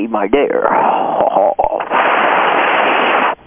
Hey, my dear.